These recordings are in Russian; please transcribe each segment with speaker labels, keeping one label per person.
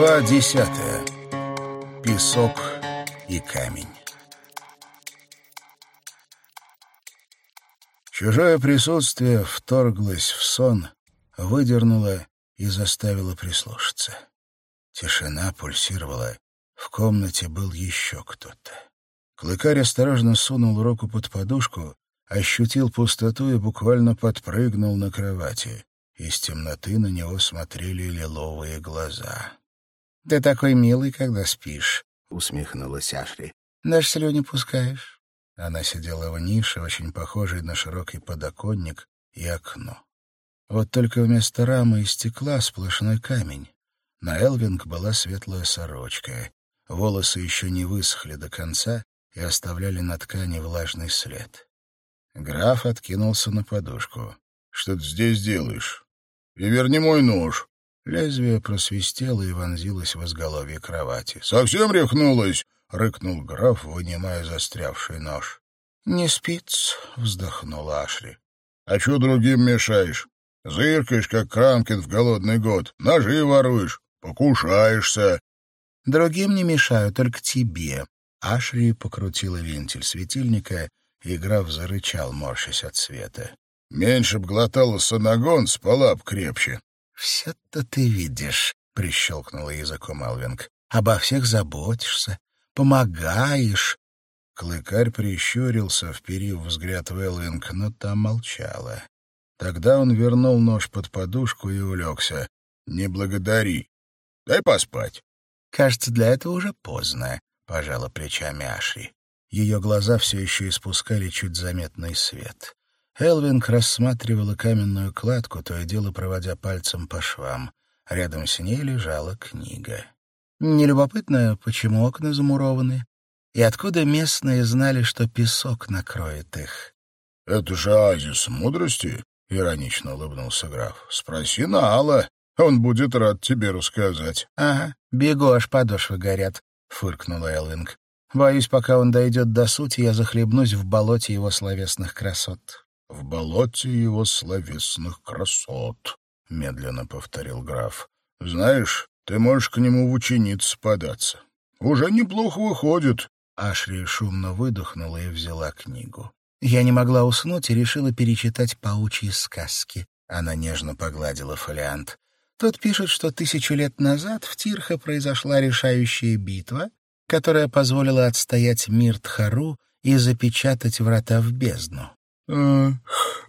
Speaker 1: Глава десятая. Песок и камень. Чужое присутствие вторглось в сон, выдернуло и заставило прислушаться. Тишина пульсировала. В комнате был еще кто-то. Клыкарь осторожно сунул руку под подушку, ощутил пустоту и буквально подпрыгнул на кровати. Из темноты на него смотрели лиловые глаза. «Ты такой милый, когда спишь», — усмехнулась Ашри. «Даже слюни пускаешь». Она сидела в нише, очень похожей на широкий подоконник и окно. Вот только вместо рамы и стекла сплошной камень. На Элвинг была светлая сорочка. Волосы еще не высохли до конца и оставляли на ткани влажный след. Граф откинулся на подушку.
Speaker 2: — Что ты здесь делаешь? И верни мой нож.
Speaker 1: Лезвие просвистело и вонзилось в изголовье кровати.
Speaker 2: «Совсем рехнулась?» — рыкнул граф, вынимая застрявший нож.
Speaker 1: «Не спится», — вздохнула Ашри.
Speaker 2: «А что другим мешаешь? Зыркаешь, как Кранкин в голодный год, ножи воруешь, покушаешься».
Speaker 1: «Другим не мешаю, только тебе». Ашри покрутила вентиль светильника, и граф зарычал, морщась от света.
Speaker 2: Меньше б глотала санагон, спала б крепче.
Speaker 1: — Все-то ты видишь, — прищелкнула языком Алвинг. — Обо всех заботишься, помогаешь. Клыкарь прищурился, вперив взгляд в Элвинг, но та молчала. Тогда он вернул нож под подушку и улегся.
Speaker 2: — Не благодари. Дай поспать.
Speaker 1: — Кажется, для этого уже поздно, — пожала плечами Ашри. Ее глаза все еще испускали чуть заметный свет. Элвинг рассматривала каменную кладку, то и дело проводя пальцем по швам. Рядом с ней лежала книга. Нелюбопытно, почему окна замурованы? И откуда местные знали, что песок накроет их?
Speaker 2: — Это же азис мудрости, — иронично улыбнулся граф. — Спроси Наала, он будет рад тебе рассказать.
Speaker 1: — Ага, бегу, аж подошвы горят, — фыркнула Элвинг. Боюсь, пока он дойдет до сути, я захлебнусь в болоте его словесных красот
Speaker 2: в болоте его словесных красот», — медленно повторил граф. «Знаешь, ты можешь к нему в ученицы податься. Уже неплохо выходит».
Speaker 1: Ашри шумно выдохнула и взяла книгу. Я не могла уснуть и решила перечитать паучьи сказки. Она нежно погладила фолиант. Тот пишет, что тысячу лет назад в Тирхе произошла решающая битва, которая позволила отстоять мир Тхару и запечатать врата в бездну.
Speaker 2: «А,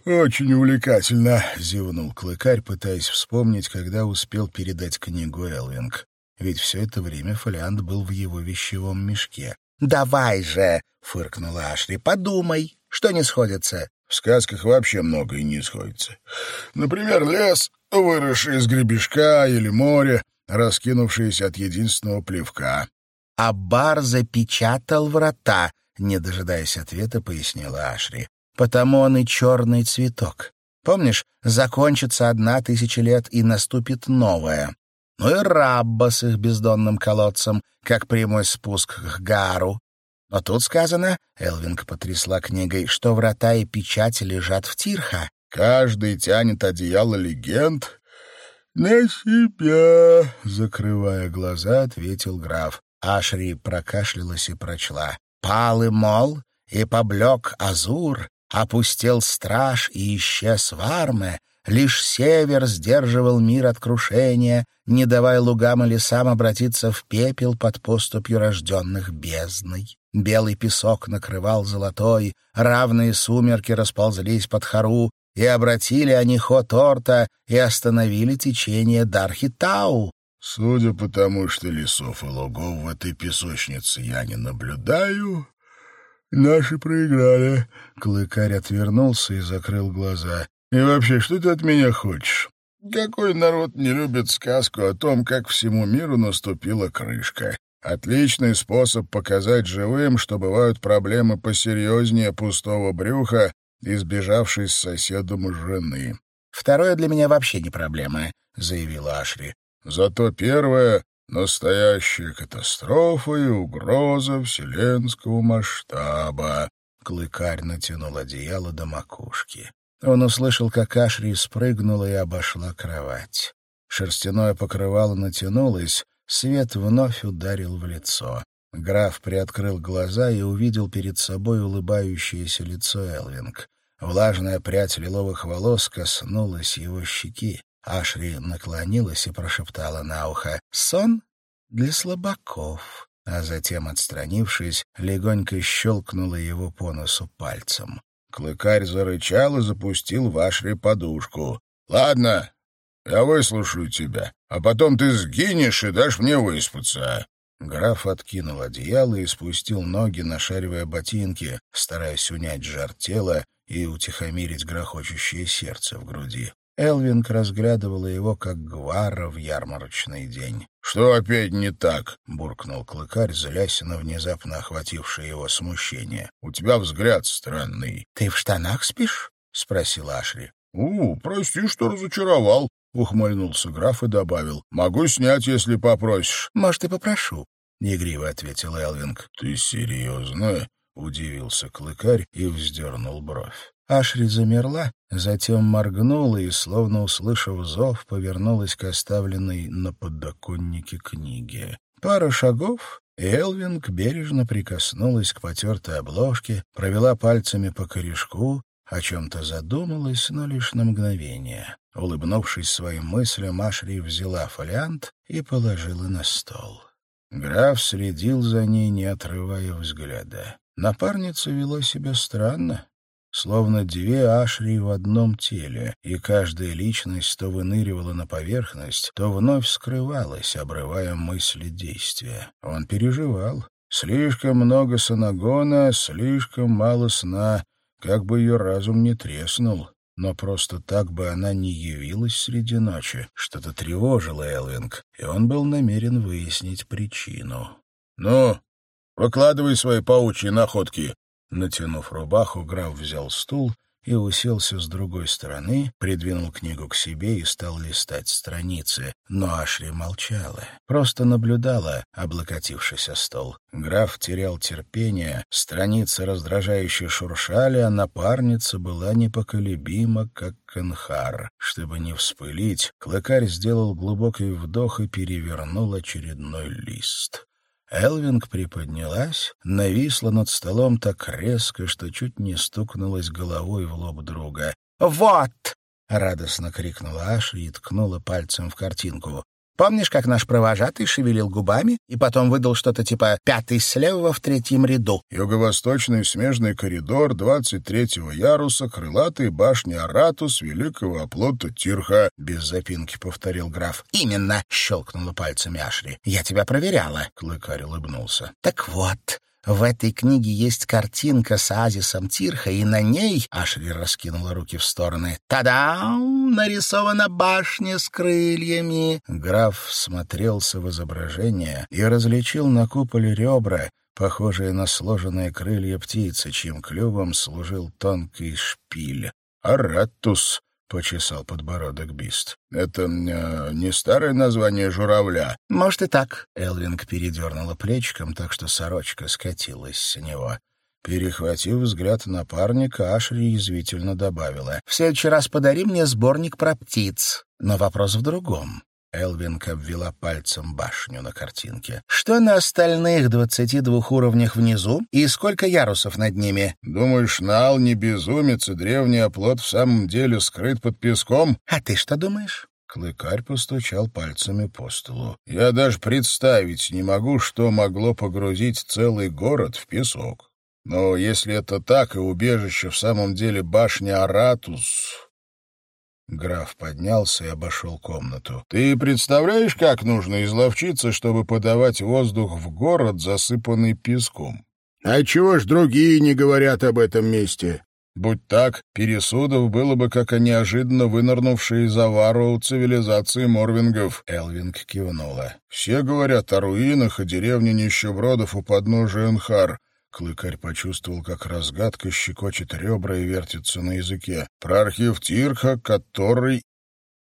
Speaker 2: очень увлекательно», — зевнул клыкарь, пытаясь вспомнить, когда успел передать книгу Элвинг. Ведь все это время фолиант был в его вещевом мешке.
Speaker 1: «Давай же!» — фыркнула Ашри. «Подумай, что не сходится?»
Speaker 2: «В сказках вообще многое не сходится. Например, лес, выросший из гребешка, или море, раскинувшееся от единственного плевка».
Speaker 1: «А бар запечатал врата», — не дожидаясь ответа, пояснила Ашри потому он и черный цветок. Помнишь, закончится одна тысяча лет и наступит новая. Ну и Рабба с их бездонным колодцем, как прямой спуск к Гару. Но тут сказано, Элвинг потрясла книгой, что врата и печать лежат в Тирха.
Speaker 2: «Каждый тянет одеяло легенд на себя», — закрывая глаза, ответил граф.
Speaker 1: Ашри прокашлялась и прочла. «Пал и мол, и поблек азур, Опустел страж и исчез варме, лишь север сдерживал мир от крушения, не давая лугам и лесам обратиться в пепел под поступью рожденных бездной. Белый песок накрывал золотой, равные сумерки расползлись под хору, и обратили они ход Орта и остановили течение Дархитау.
Speaker 2: Судя по тому, что лесов и лугов в этой песочнице я не наблюдаю, «Наши проиграли». Клыкарь отвернулся и закрыл глаза. «И вообще, что ты от меня хочешь? Какой народ не любит сказку о том, как всему миру наступила крышка? Отличный способ показать живым, что бывают проблемы посерьезнее пустого брюха, избежавшей с соседом жены».
Speaker 1: «Второе для меня вообще не проблема», — заявила Ашри.
Speaker 2: «Зато первое Настоящая катастрофа и угроза вселенского масштаба.
Speaker 1: Клыкарь натянул одеяло до макушки. Он услышал, как Ашри спрыгнула и обошла кровать. Шерстяное покрывало натянулось, свет вновь ударил в лицо. Граф приоткрыл глаза и увидел перед собой улыбающееся лицо Элвинг. Влажная прядь лиловых волос коснулась его щеки. Ашри наклонилась и прошептала на ухо «Сон для слабаков», а затем, отстранившись, легонько щелкнула его по носу пальцем. Клыкарь зарычал и запустил в Ашри подушку. «Ладно, я выслушаю тебя, а потом ты сгинешь и дашь мне выспаться». Граф откинул одеяло и спустил ноги, нашаривая ботинки, стараясь унять жар тела и утихомирить грохочущее сердце в груди. Элвинг разглядывала его, как гвара в ярмарочный день. «Что опять не так?» — буркнул клыкарь, злясь на внезапно охватившее его смущение. «У тебя взгляд странный».
Speaker 3: «Ты в штанах спишь?» — спросил Ашри.
Speaker 2: «У, прости, что разочаровал», — ухмыльнулся граф и добавил. «Могу снять, если попросишь».
Speaker 3: «Может, и попрошу», —
Speaker 1: негриво ответил Элвинг. «Ты серьезно?» — удивился клыкарь и вздернул бровь. Ашри замерла, затем моргнула и, словно услышав зов, повернулась к оставленной на подоконнике книге. Пара шагов, и Элвинг бережно прикоснулась к потертой обложке, провела пальцами по корешку, о чем-то задумалась, но лишь на мгновение. Улыбнувшись своим мыслям, Ашри взяла фолиант и положила на стол. Граф следил за ней, не отрывая взгляда. Напарница вела себя странно словно две ашри в одном теле, и каждая личность то выныривала на поверхность, то вновь скрывалась, обрывая мысли действия. Он переживал. Слишком много санагона, слишком мало сна, как бы ее разум не треснул. Но просто так бы она не явилась среди ночи. Что-то тревожило Элвинг, и он был намерен выяснить причину. «Ну, выкладывай свои паучьи находки», Натянув рубаху, граф взял стул и уселся с другой стороны, придвинул книгу к себе и стал листать страницы. Но Ашри молчала, просто наблюдала, облокотившись о стол. Граф терял терпение, страницы раздражающе шуршали, а напарница была непоколебима, как канхар. Чтобы не вспылить, клыкарь сделал глубокий вдох и перевернул очередной лист. Элвинг приподнялась, нависла над столом так резко, что чуть не стукнулась головой в лоб друга.
Speaker 3: «Вот!»
Speaker 1: — радостно крикнула Аша и ткнула пальцем в картинку.
Speaker 3: Помнишь, как наш провожатый шевелил губами и потом выдал что-то типа «пятый слева в третьем ряду»?
Speaker 2: Юго-восточный смежный коридор двадцать третьего яруса, крылатые башни Аратус, великого оплота Тирха, — без запинки повторил граф.
Speaker 3: «Именно!» — щелкнула пальцами Ашри. «Я тебя проверяла!»
Speaker 1: — Клыкарь улыбнулся.
Speaker 3: «Так вот, в этой книге есть картинка с оазисом Тирха, и на ней, Ашри раскинула руки в стороны, «Та-дам! Нарисована башня с крыльями!»
Speaker 1: Граф смотрелся в изображение и различил на куполе ребра, похожие на сложенные крылья птицы, чьим клювом служил тонкий шпиль. «Аратус!» Почесал подбородок Бист. «Это э, не старое название журавля?»
Speaker 3: «Может, и так».
Speaker 1: Элвинг передернула плечиком, так что сорочка скатилась с него. Перехватив взгляд напарника, Ашри язвительно добавила.
Speaker 3: «В следующий раз подари мне сборник про птиц. Но вопрос в другом.
Speaker 1: Элвинг обвела пальцем башню на картинке.
Speaker 3: «Что на остальных двадцати двух уровнях внизу и сколько ярусов над ними?»
Speaker 2: «Думаешь, Нал не безумец, и древний оплот в самом деле скрыт под песком?»
Speaker 3: «А ты что думаешь?»
Speaker 1: Клыкарь постучал пальцами по столу.
Speaker 2: «Я даже представить не могу, что могло погрузить целый город в песок. Но если это так, и убежище в самом деле башня Аратус,
Speaker 1: Граф поднялся и обошел комнату.
Speaker 2: «Ты представляешь, как нужно изловчиться, чтобы подавать воздух в город, засыпанный песком? А чего ж другие не говорят об этом месте? Будь так, пересудов было бы как о неожиданно вынырнувшей из авару цивилизации морвингов».
Speaker 1: Элвинг кивнула.
Speaker 2: «Все говорят о руинах и деревне нищебродов у подножия Энхар».
Speaker 1: Клыкарь почувствовал, как разгадка щекочет ребра и вертится на языке.
Speaker 2: «Про архив Тирха, который...»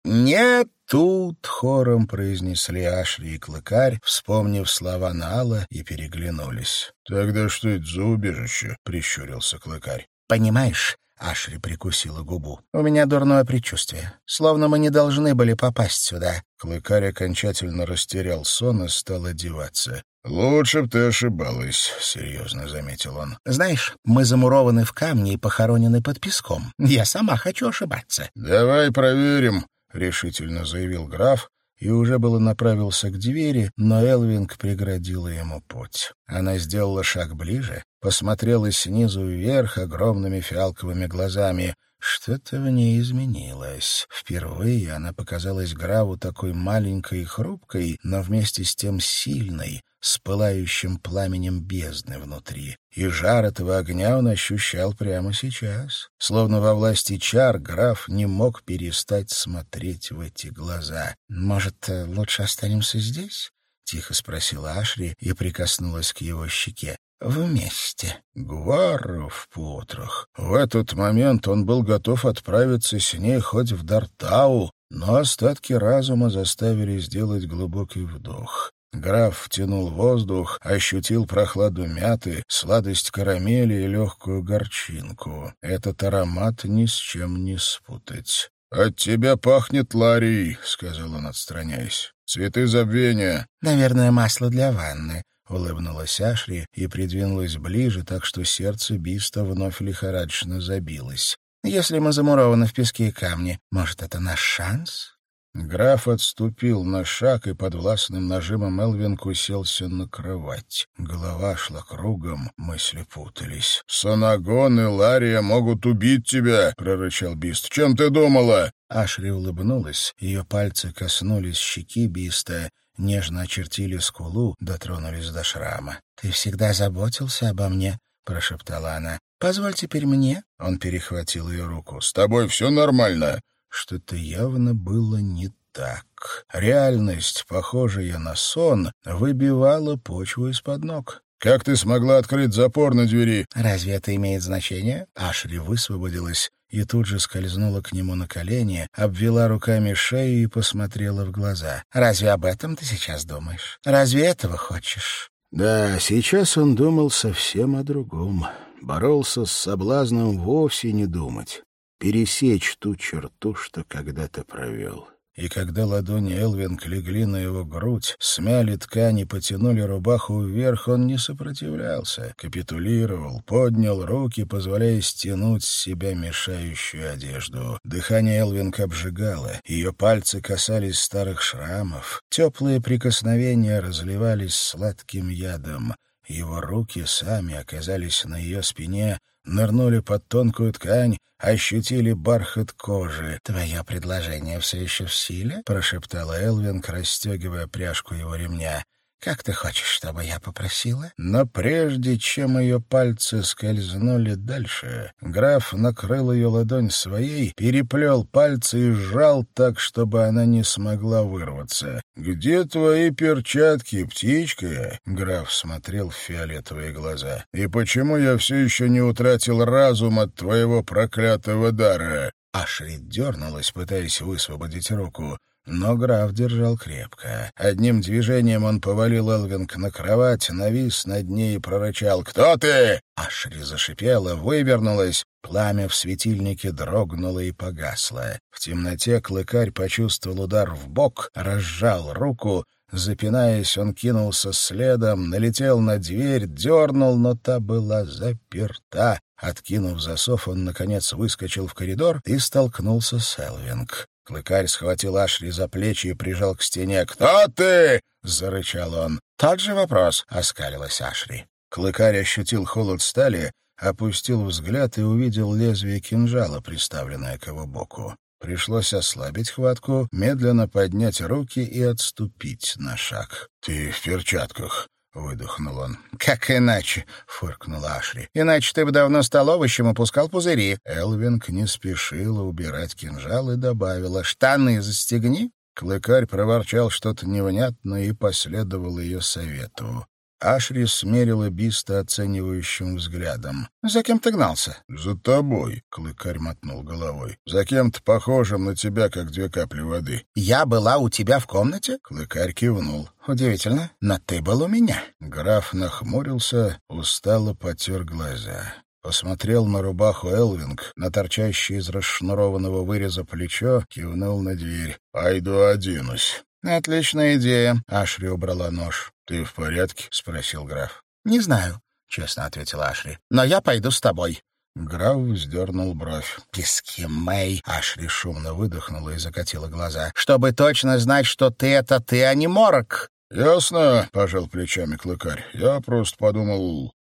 Speaker 1: «Нет тут!» — хором произнесли Ашри и Клыкарь, вспомнив слова Наала, и переглянулись.
Speaker 2: «Тогда что это за убежище?» — прищурился Клыкарь.
Speaker 3: «Понимаешь, Ашри прикусила губу. «У меня дурное предчувствие. Словно мы не должны были попасть сюда».
Speaker 1: Клыкарь окончательно растерял сон и стал одеваться. «Лучше б ты ошибалась», — серьезно заметил он.
Speaker 3: «Знаешь, мы замурованы в камне и похоронены под песком. Я сама хочу ошибаться».
Speaker 1: «Давай проверим», — решительно заявил граф, и уже было направился к двери, но Элвинг преградила ему путь. Она сделала шаг ближе, посмотрела снизу вверх огромными фиалковыми глазами — что-то в ней изменилось. Впервые она показалась Граву такой маленькой и хрупкой, но вместе с тем сильной, с пылающим пламенем бездны внутри. И жар этого огня он ощущал прямо сейчас. Словно во власти чар граф не мог перестать смотреть в эти глаза. «Может, лучше останемся здесь?» — тихо спросила Ашри и прикоснулась к его щеке вместе. Гваров потрох. В этот момент он был готов отправиться с ней хоть в Дартау, но остатки разума заставили сделать глубокий вдох. Граф втянул воздух, ощутил прохладу мяты, сладость карамели и легкую горчинку. Этот аромат ни с чем не спутать. «От тебя пахнет Ларий», — сказал он, отстраняясь. «Цветы забвения».
Speaker 3: «Наверное, масло для ванны», Улыбнулась Ашри и придвинулась ближе, так что сердце Биста вновь лихорадочно забилось. «Если мы замурованы в песке и камне, может, это наш шанс?»
Speaker 1: Граф отступил на шаг и под властным нажимом Элвинг уселся на кровать. Голова шла кругом, мысли путались. «Санагон и Лария могут убить тебя!» — прорычал Бист. «Чем ты думала?»
Speaker 3: Ашри улыбнулась. Ее пальцы коснулись щеки Биста, нежно очертили скулу, дотронулись до шрама. «Ты всегда заботился обо мне», — прошептала она. «Позволь теперь мне».
Speaker 1: Он перехватил ее руку. «С тобой все нормально». Что-то явно было не так. Реальность, похожая на сон, выбивала почву из-под ног. «Как ты смогла открыть запор на двери?»
Speaker 3: «Разве это имеет значение?» Ашри высвободилась и тут же скользнула к нему на колени, обвела руками шею и посмотрела в глаза. «Разве об этом ты сейчас думаешь? Разве этого хочешь?»
Speaker 1: Да, сейчас он думал совсем о другом. Боролся с соблазном вовсе не думать, пересечь ту черту, что когда-то провел и когда ладони Элвинг легли на его грудь, смяли ткани, потянули рубаху вверх, он не сопротивлялся, капитулировал, поднял руки, позволяя стянуть с себя мешающую одежду. Дыхание Элвинг обжигало, ее пальцы касались старых шрамов, теплые прикосновения разливались сладким ядом. Его руки сами оказались на ее спине, нырнули под тонкую ткань, ощутили бархат кожи.
Speaker 3: «Твое предложение все еще в силе?» — прошептала Элвинг, расстегивая пряжку его ремня. Как ты хочешь, чтобы я попросила?»
Speaker 1: Но прежде чем ее пальцы скользнули дальше, граф накрыл ее ладонь своей, переплел пальцы и сжал так, чтобы она не смогла вырваться. «Где твои перчатки, птичка?» — граф смотрел в фиолетовые глаза. «И почему я все еще не утратил разум от твоего проклятого дара?» Ашрид дернулась, пытаясь высвободить руку. Но граф держал крепко. Одним движением он повалил Элвинг на кровать, навис над ней и прорычал «Кто ты?». Ашри зашипела, вывернулась. Пламя в светильнике дрогнуло и погасло. В темноте клыкарь почувствовал удар в бок, разжал руку. Запинаясь, он кинулся следом, налетел на дверь, дернул, но та была заперта. Откинув засов, он, наконец, выскочил в коридор и столкнулся с Элвинг. Клыкарь схватил Ашри за плечи и прижал к стене. «Кто ты?» — зарычал он. «Тот же вопрос», — оскалилась Ашри. Клыкарь ощутил холод стали, опустил взгляд и увидел лезвие кинжала, приставленное к его боку. Пришлось ослабить хватку, медленно поднять руки и отступить на шаг. «Ты в перчатках», — выдохнул он.
Speaker 3: «Как иначе?» — фыркнула Ашри. «Иначе ты бы давно стал овощем и пускал пузыри».
Speaker 1: Элвинг не спешила убирать кинжал и добавила. «Штаны застегни». Клыкарь проворчал что-то невнятное и последовал ее совету. Ашри смерила Биста оценивающим взглядом.
Speaker 3: «За кем ты гнался?»
Speaker 1: «За тобой», — клыкарь мотнул головой. «За кем-то похожим на тебя, как две капли воды».
Speaker 3: «Я была у тебя в комнате?»
Speaker 1: Клыкарь кивнул.
Speaker 3: «Удивительно, но ты был у меня».
Speaker 1: Граф нахмурился, устало потер глаза. посмотрел на рубаху Элвинг, на торчащее из расшнурованного выреза плечо, кивнул на дверь. «Пойду оденусь».
Speaker 3: «Отличная идея», — Ашри убрала нож.
Speaker 1: «Ты в порядке?» — спросил граф.
Speaker 3: «Не знаю», — честно ответила Ашри. «Но я пойду с тобой».
Speaker 1: Граф вздернул бровь.
Speaker 3: «Пески, Мэй!» — Ашри шумно выдохнула и закатила глаза. «Чтобы точно знать, что ты — это ты, а не морок!»
Speaker 1: «Ясно», — пожал плечами клыкарь. «Я просто подумал...»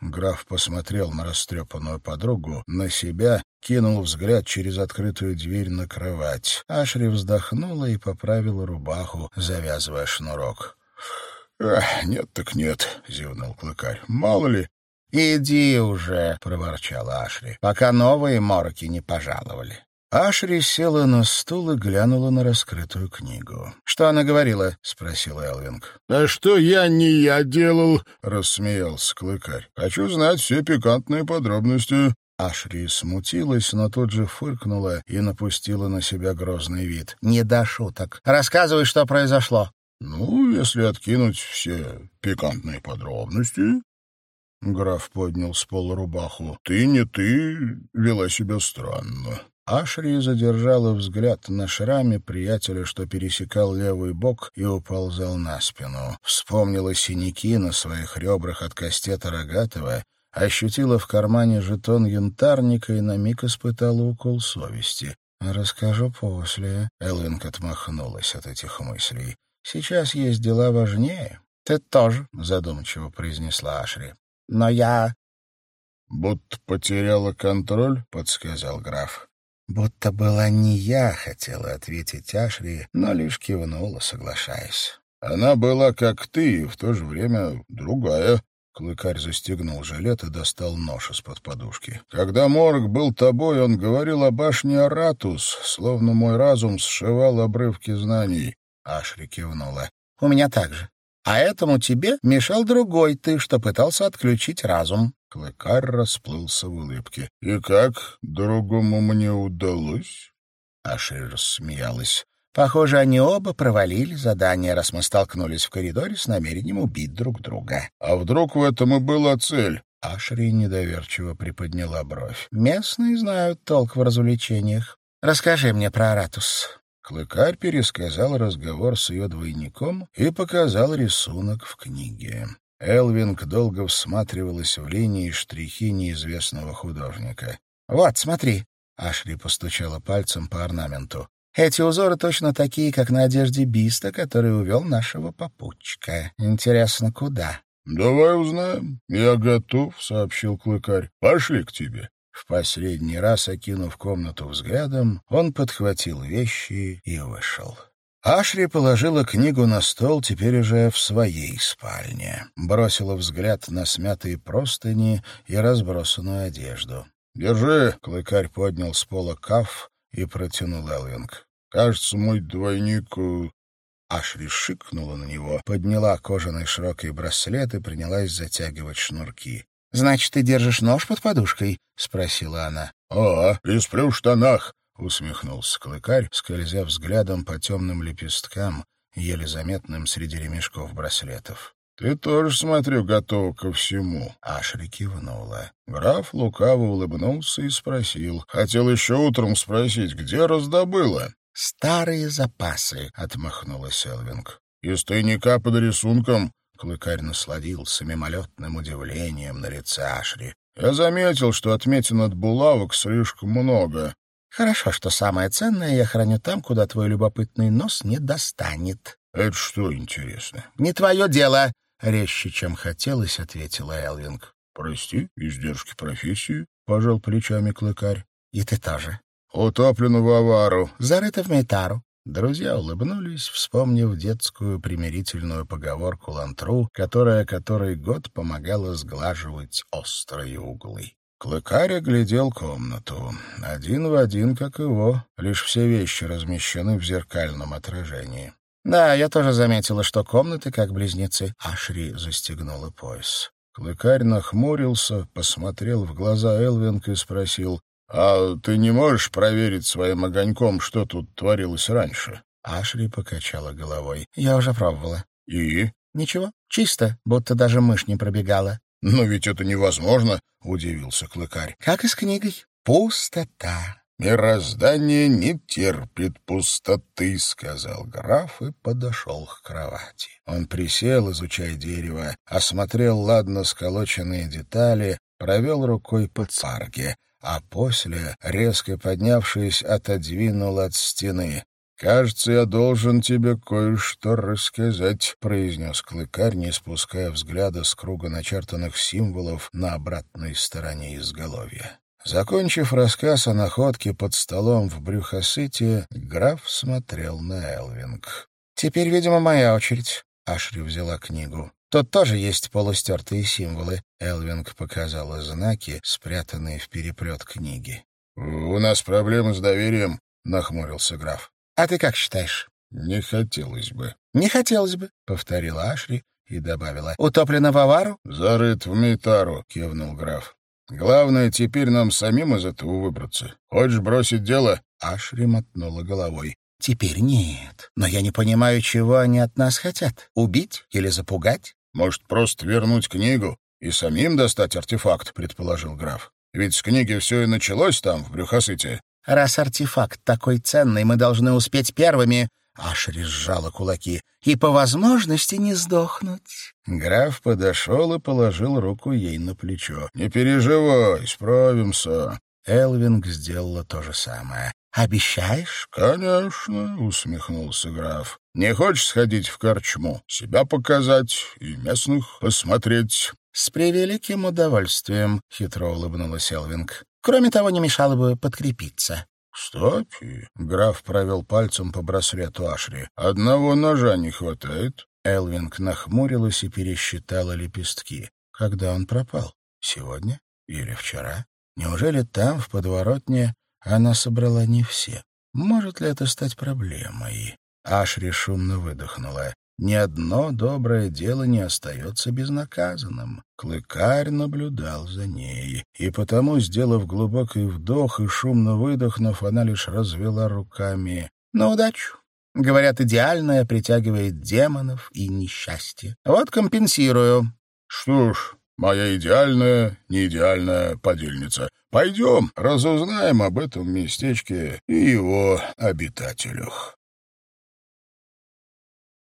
Speaker 1: Граф посмотрел на растрепанную подругу, на себя, кинул взгляд через открытую дверь на кровать. Ашри вздохнула и поправила рубаху, завязывая шнурок. «Нет так нет», — зевнул клыкарь. «Мало ли».
Speaker 3: «Иди уже», — проворчала Ашри, — «пока новые мороки не пожаловали».
Speaker 1: Ашри села на стул и глянула на раскрытую книгу.
Speaker 3: «Что она говорила?»
Speaker 1: — спросил Элвинг.
Speaker 2: «А что я не я делал?» — рассмеялся Клыкарь. «Хочу знать все пикантные подробности».
Speaker 1: Ашри смутилась, но тут же фыркнула и напустила на себя грозный вид.
Speaker 3: «Не до шуток. Рассказывай, что произошло».
Speaker 2: «Ну, если откинуть все пикантные подробности...» Граф поднял с пола рубаху. «Ты не ты вела себя странно.
Speaker 1: Ашри задержала взгляд на шраме приятеля, что пересекал левый бок и уползал на спину. Вспомнила синяки на своих ребрах от кастета рогатого, ощутила в кармане жетон янтарника и на миг испытала укол совести. «Расскажу после». Элвинг отмахнулась от этих мыслей. «Сейчас есть дела важнее».
Speaker 3: «Ты тоже», —
Speaker 1: задумчиво произнесла Ашри.
Speaker 3: «Но я...»
Speaker 2: «Будто потеряла контроль», — подсказал граф.
Speaker 1: Будто была не я, хотела ответить Ашри, но лишь кивнула, соглашаясь.
Speaker 2: Она была как ты, и в то же время другая. Клыкарь застегнул жилет и достал нож из-под подушки. «Когда Морг был тобой, он говорил о башне Аратус, словно мой разум сшивал обрывки знаний».
Speaker 1: Ашри кивнула.
Speaker 3: «У меня так же. А этому тебе мешал другой ты, что пытался отключить разум».
Speaker 2: Клыкарь расплылся в улыбке. «И как другому мне удалось?»
Speaker 1: Ашир рассмеялась.
Speaker 3: «Похоже, они оба провалили задание, раз мы столкнулись в коридоре с намерением убить друг друга».
Speaker 2: «А вдруг в этом и была цель?»
Speaker 1: Ашри недоверчиво приподняла бровь.
Speaker 3: «Местные знают толк в развлечениях. Расскажи мне про Аратус».
Speaker 1: Клыкарь пересказал разговор с ее двойником и показал рисунок в книге. Элвинг долго всматривалась в линии штрихи неизвестного художника.
Speaker 3: «Вот, смотри!»
Speaker 1: — Ашри постучала пальцем по орнаменту.
Speaker 3: «Эти узоры точно такие, как на одежде Биста, который увел нашего попутчика. Интересно, куда?»
Speaker 2: «Давай узнаем. Я готов», — сообщил Клыкарь. «Пошли к тебе».
Speaker 1: В последний раз, окинув комнату взглядом, он подхватил вещи и вышел. Ашри положила книгу на стол теперь уже в своей спальне. Бросила взгляд на смятые простыни и разбросанную одежду.
Speaker 2: «Держи!»
Speaker 1: — клыкарь поднял с пола каф и протянул Элвинг.
Speaker 2: «Кажется, мой двойник...» э,
Speaker 1: Ашри шикнула на него, подняла кожаный широкий браслет и принялась затягивать шнурки.
Speaker 3: «Значит, ты держишь нож под подушкой?» — спросила она.
Speaker 2: «А, и сплю в штанах!»
Speaker 1: — усмехнулся клыкарь, скользя взглядом по темным лепесткам, еле заметным среди ремешков браслетов.
Speaker 2: — Ты тоже, смотрю, готов ко всему.
Speaker 1: Ашри кивнула.
Speaker 2: Граф лукаво улыбнулся и спросил. Хотел еще утром спросить, где раздобыла?
Speaker 3: — Старые запасы, —
Speaker 1: отмахнулась Элвинг.
Speaker 2: — Из тайника под рисунком?
Speaker 1: Клыкарь насладился мимолетным удивлением на лице Ашри.
Speaker 2: Я заметил, что отметин от булавок слишком много.
Speaker 3: Хорошо, что самое ценное я храню там, куда твой любопытный нос не достанет.
Speaker 2: — Это что, интересно?
Speaker 3: — Не твое дело, —
Speaker 1: резче, чем хотелось, ответила Элвинг.
Speaker 2: — Прости, издержки профессии, — пожал плечами клыкарь.
Speaker 3: — И ты тоже.
Speaker 2: — Утоплено в авару.
Speaker 3: — Зарыто в Мейтару.
Speaker 1: Друзья улыбнулись, вспомнив детскую примирительную поговорку Лантру, которая который год помогала сглаживать острые углы. Клыкарь глядел комнату. Один в один, как его, лишь все вещи размещены в зеркальном отражении.
Speaker 3: «Да, я тоже заметила, что комнаты как близнецы».
Speaker 1: Ашри застегнула пояс. Клыкарь нахмурился, посмотрел в глаза Элвинг и спросил, «А ты не можешь проверить своим огоньком, что тут творилось раньше?»
Speaker 3: Ашри покачала головой. «Я уже пробовала».
Speaker 1: «И?»
Speaker 3: «Ничего, чисто, будто даже мышь не пробегала».
Speaker 2: «Но ведь это невозможно», — удивился Клыкарь.
Speaker 3: «Как и с книгой. Пустота».
Speaker 2: «Мироздание не терпит пустоты», — сказал граф и подошел к кровати. Он присел, изучая дерево, осмотрел ладно сколоченные детали, провел рукой по царге, а после, резко поднявшись, отодвинул от стены. «Кажется, я должен тебе кое-что рассказать», — произнес клыкарь, не спуская взгляда с круга начертанных символов на обратной стороне изголовья. Закончив рассказ о находке под столом в брюхосыте, граф смотрел на Элвинг.
Speaker 3: «Теперь, видимо, моя очередь». Ашри взяла книгу. «Тут тоже есть полустертые символы». Элвинг показала знаки, спрятанные в переплет книги.
Speaker 2: «У нас проблемы с доверием», — нахмурился граф.
Speaker 3: «А ты как считаешь?»
Speaker 2: «Не хотелось бы».
Speaker 3: «Не хотелось бы», — повторила Ашри и добавила. «Утоплено в авару?»
Speaker 2: «Зарыт в Мейтару», — кивнул граф. Главное, теперь нам самим из этого выбраться. Хочешь бросить дело?»
Speaker 3: Ашри мотнула головой. «Теперь нет. Но я не понимаю, чего они от нас хотят. Убить или запугать?»
Speaker 2: «Может, просто вернуть книгу и самим достать артефакт», — предположил граф. «Ведь с книги все и началось там, в Брюхосыте».
Speaker 3: «Раз артефакт такой ценный, мы должны успеть первыми», Ашри сжала кулаки. «И по возможности не сдохнуть».
Speaker 2: Граф подошел и положил руку ей на плечо. «Не переживай, справимся».
Speaker 3: Элвинг сделала то же самое. «Обещаешь?»
Speaker 2: «Конечно», — усмехнулся граф. «Не хочешь сходить в корчму? Себя показать и местных посмотреть?»
Speaker 3: «С превеликим удовольствием», — хитро улыбнулась Элвинг. «Кроме того, не мешало бы подкрепиться».
Speaker 2: «Кстати», — граф провел пальцем по браслету Ашри, — «одного ножа не хватает».
Speaker 3: Элвинг нахмурилась и пересчитала лепестки. Когда он пропал? Сегодня или вчера? Неужели там, в подворотне, она собрала не все? Может ли это стать проблемой? Ашри шумно выдохнула. Ни одно доброе дело не остается безнаказанным. Клыкарь наблюдал за ней, и потому, сделав глубокий вдох и шумно выдохнув, она лишь развела руками. «На удачу!» Говорят, идеальное притягивает демонов и несчастье. Вот компенсирую.
Speaker 2: Что ж, моя идеальная, неидеальная подельница. Пойдем, разузнаем об этом местечке и его обитателях.